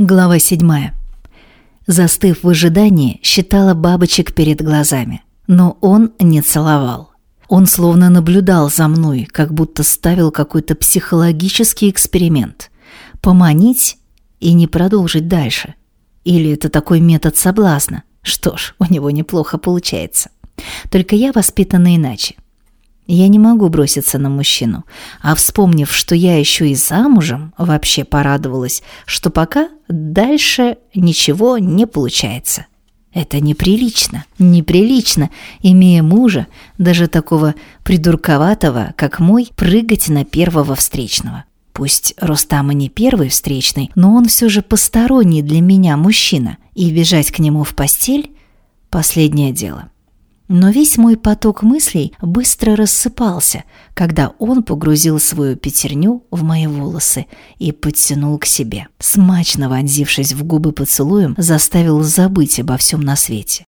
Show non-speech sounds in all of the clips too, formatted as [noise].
Глава 7. Застыв в ожидании, считала бабочек перед глазами. Но он не целовал. Он словно наблюдал за мной, как будто ставил какой-то психологический эксперимент. Поманить и не продолжить дальше. Или это такой метод соблазна? Что ж, у него неплохо получается. Только я воспитана иначе. Я не могу броситься на мужчину, а вспомнив, что я еще и замужем, вообще порадовалась, что пока дальше ничего не получается. Это неприлично, неприлично, имея мужа, даже такого придурковатого, как мой, прыгать на первого встречного. Пусть Рустам и не первый встречный, но он все же посторонний для меня мужчина, и бежать к нему в постель – последнее дело. Но весь мой поток мыслей быстро рассыпался, когда он погрузил свою пятерню в мои волосы и подтянул к себе. Смачно вонзившись в губы поцелуем, заставил забыть обо всем на свете.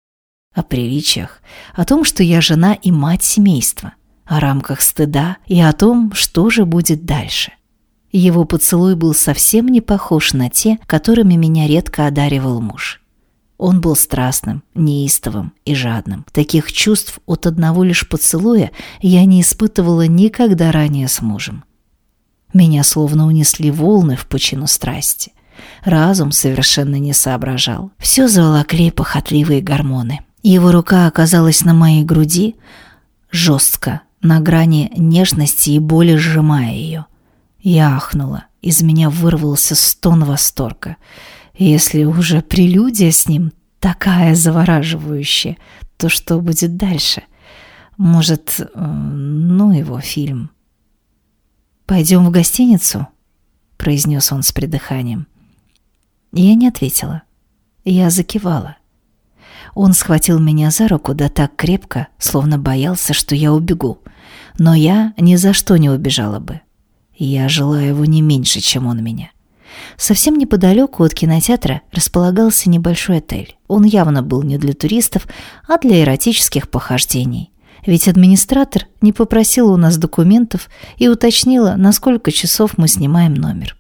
О приличиях, о том, что я жена и мать семейства, о рамках стыда и о том, что же будет дальше. Его поцелуй был совсем не похож на те, которыми меня редко одаривал муж. Он был страстным, неистовым и жадным. Таких чувств от одного лишь поцелуя я не испытывала никогда ранее с мужем. Меня словно унесли волны в пучину страсти. Разум совершенно не соображал. Все заволокли похотливые гормоны. Его рука оказалась на моей груди, жестко, на грани нежности и боли сжимая ее. Я ахнула. Из меня вырвался стон восторга. Если уже прелюдия с ним такая завораживающая, то что будет дальше? Может, ну его фильм. «Пойдем в гостиницу?» – произнес он с придыханием. Я не ответила. Я закивала. Он схватил меня за руку да так крепко, словно боялся, что я убегу. Но я ни за что не убежала бы. Я жила его не меньше, чем он меня. Совсем неподалеку от кинотеатра располагался небольшой отель. Он явно был не для туристов, а для эротических похождений. Ведь администратор не попросила у нас документов и уточнила, на сколько часов мы снимаем номер.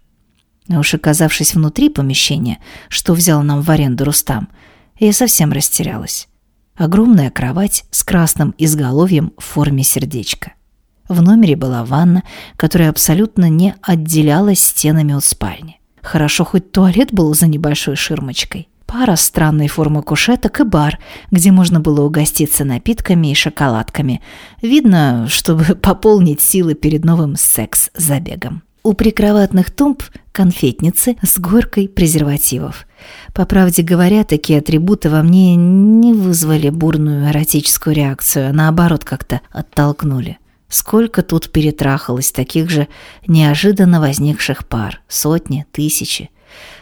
А уж оказавшись внутри помещения, что взял нам в аренду Рустам, я совсем растерялась. Огромная кровать с красным изголовьем в форме сердечка. В номере была ванна, которая абсолютно не отделялась стенами от спальни. Хорошо, хоть туалет был за небольшой ширмочкой. Пара странной формы кушеток и бар, где можно было угоститься напитками и шоколадками. Видно, чтобы [laughs] пополнить силы перед новым секс-забегом. У прикроватных тумб конфетницы с горкой презервативов. По правде говоря, такие атрибуты во мне не вызвали бурную эротическую реакцию, а наоборот как-то оттолкнули. Сколько тут перетрахалось таких же неожиданно возникших пар. Сотни, тысячи.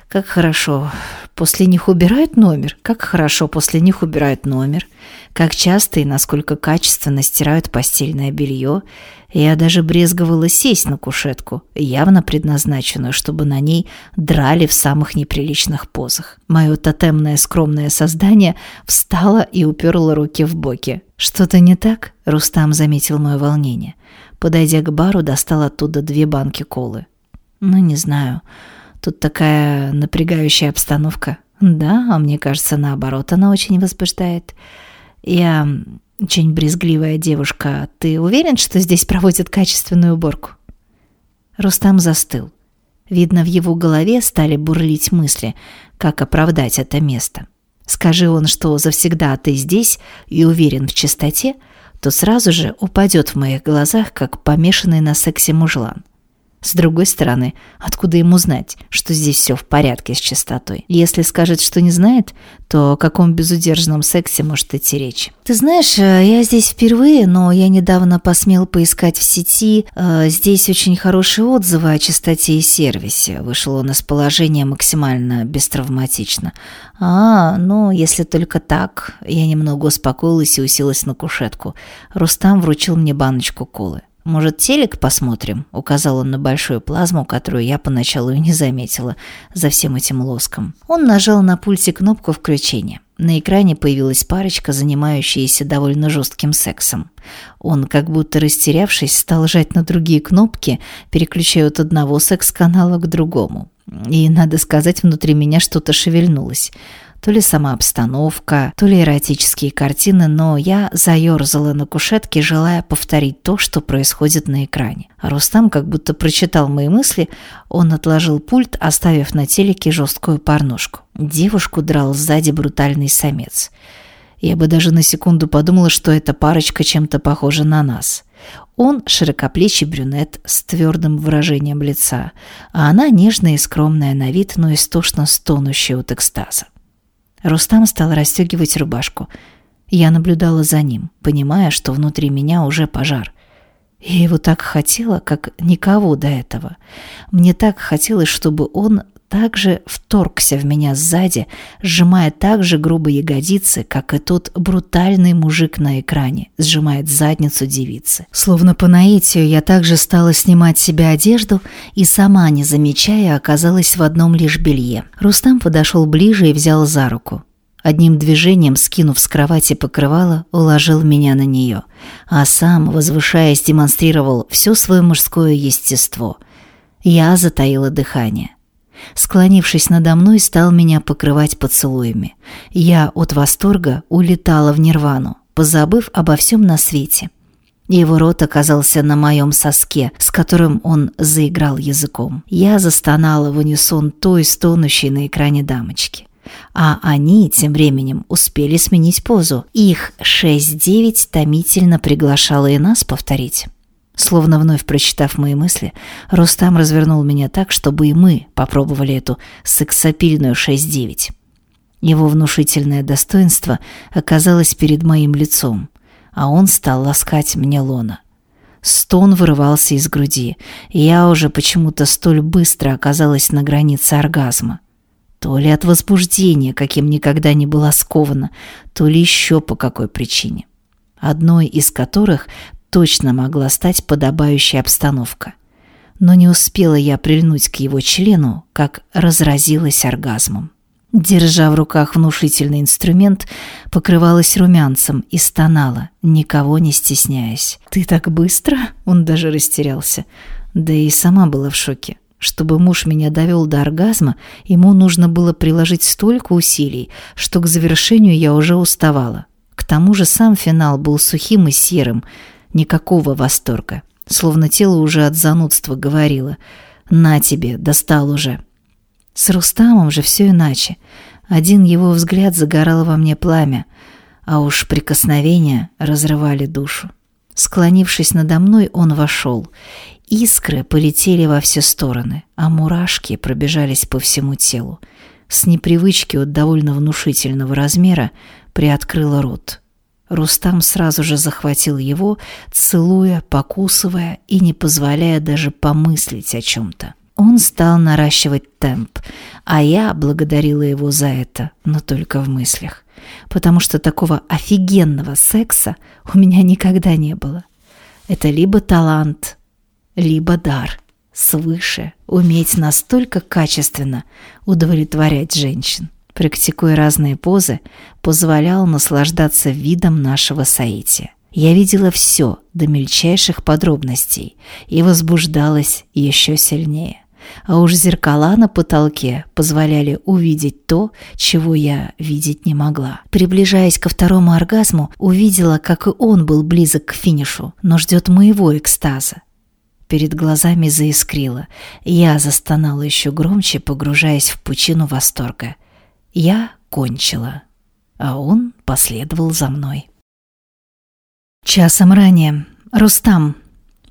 Как хорошо. После них убирают номер. Как хорошо после них убирают номер. Как часто и насколько качественно стирают постельное белье. Я даже брезговала сесть на кушетку, явно предназначенную, чтобы на ней драли в самых неприличных позах. Мое тотемное скромное создание встало и уперло руки в боки. «Что-то не так?» – Рустам заметил мое волнение. Подойдя к бару, достал оттуда две банки колы. «Ну, не знаю. Тут такая напрягающая обстановка. Да, а мне кажется, наоборот, она очень возбуждает. Я очень брезгливая девушка. Ты уверен, что здесь проводят качественную уборку? Рустам застыл. Видно, в его голове стали бурлить мысли, как оправдать это место. Скажи он, что завсегда ты здесь и уверен в чистоте, то сразу же упадет в моих глазах, как помешанный на сексе мужлан. С другой стороны, откуда ему знать, что здесь все в порядке с чистотой? Если скажет, что не знает, то о каком безудержном сексе может идти речь? Ты знаешь, э, я здесь впервые, но я недавно посмел поискать в сети. Э, здесь очень хорошие отзывы о чистоте и сервисе. Вышел он из положения максимально бестравматично. А, ну, если только так. Я немного успокоилась и уселась на кушетку. Рустам вручил мне баночку колы. «Может, телек посмотрим?» – указал он на большую плазму, которую я поначалу и не заметила за всем этим лоском. Он нажал на пульте кнопку включения. На экране появилась парочка, занимающаяся довольно жестким сексом. Он, как будто растерявшись, стал жать на другие кнопки, переключая от одного секс-канала к другому. И, надо сказать, внутри меня что-то шевельнулось – то ли сама обстановка, то ли эротические картины, но я заерзала на кушетке, желая повторить то, что происходит на экране. А Рустам как будто прочитал мои мысли, он отложил пульт, оставив на телеке жесткую порнушку. Девушку драл сзади брутальный самец. Я бы даже на секунду подумала, что эта парочка чем-то похожа на нас. Он широкоплечий брюнет с твердым выражением лица, а она нежная и скромная на вид, но истошно стонущая от экстаза. Рустам стал расстегивать рубашку. Я наблюдала за ним, понимая, что внутри меня уже пожар. Я его так хотела, как никого до этого. Мне так хотелось, чтобы он также вторгся в меня сзади, сжимая так же грубо ягодицы, как и тот брутальный мужик на экране сжимает задницу девицы. Словно по наитию я также стала снимать с себя одежду и сама, не замечая, оказалась в одном лишь белье. Рустам подошел ближе и взял за руку. Одним движением, скинув с кровати покрывало, уложил меня на нее, а сам, возвышаясь, демонстрировал все свое мужское естество. Я затаила дыхание. Склонившись надо мной, стал меня покрывать поцелуями. Я от восторга улетала в нирвану, позабыв обо всем на свете. Его рот оказался на моем соске, с которым он заиграл языком. Я застонала в унисон той стонущей на экране дамочки. А они тем временем успели сменить позу. Их 6-9 томительно приглашало и нас повторить. Словно вновь прочитав мои мысли, Рустам развернул меня так, чтобы и мы попробовали эту сексапильную 6-9. Его внушительное достоинство оказалось перед моим лицом, а он стал ласкать мне лона. Стон вырывался из груди, и я уже почему-то столь быстро оказалась на границе оргазма. То ли от возбуждения, каким никогда не была скована, то ли еще по какой причине одной из которых точно могла стать подобающей обстановка. Но не успела я прильнуть к его члену, как разразилась оргазмом. Держа в руках внушительный инструмент, покрывалась румянцем и стонала, никого не стесняясь. «Ты так быстро?» – он даже растерялся. Да и сама была в шоке. Чтобы муж меня довел до оргазма, ему нужно было приложить столько усилий, что к завершению я уже уставала. К тому же сам финал был сухим и серым – Никакого восторга. Словно тело уже от занудства говорило. «На тебе, достал уже». С Рустамом же все иначе. Один его взгляд загорал во мне пламя, а уж прикосновения разрывали душу. Склонившись надо мной, он вошел. Искры полетели во все стороны, а мурашки пробежались по всему телу. С непривычки от довольно внушительного размера приоткрыла рот. Рустам сразу же захватил его, целуя, покусывая и не позволяя даже помыслить о чем-то. Он стал наращивать темп, а я благодарила его за это, но только в мыслях, потому что такого офигенного секса у меня никогда не было. Это либо талант, либо дар свыше уметь настолько качественно удовлетворять женщин практикуя разные позы, позволял наслаждаться видом нашего соития. Я видела все до мельчайших подробностей и возбуждалась еще сильнее. А уж зеркала на потолке позволяли увидеть то, чего я видеть не могла. Приближаясь ко второму оргазму, увидела, как и он был близок к финишу, но ждет моего экстаза. Перед глазами заискрило. Я застонала еще громче, погружаясь в пучину восторга. Я кончила, а он последовал за мной. Часом ранее. Рустам,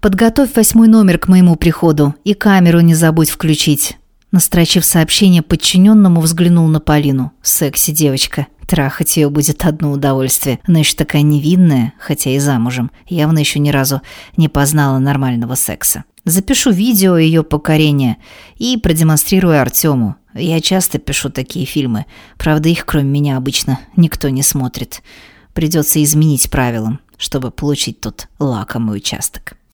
подготовь восьмой номер к моему приходу и камеру не забудь включить. Настрочив сообщение подчиненному, взглянул на Полину. Секси девочка. Трахать ее будет одно удовольствие. Она еще такая невинная, хотя и замужем. Явно еще ни разу не познала нормального секса. Запишу видео ее покорения и продемонстрирую Артему. Я часто пишу такие фильмы. Правда, их кроме меня обычно никто не смотрит. Придется изменить правилам, чтобы получить тот лакомый участок.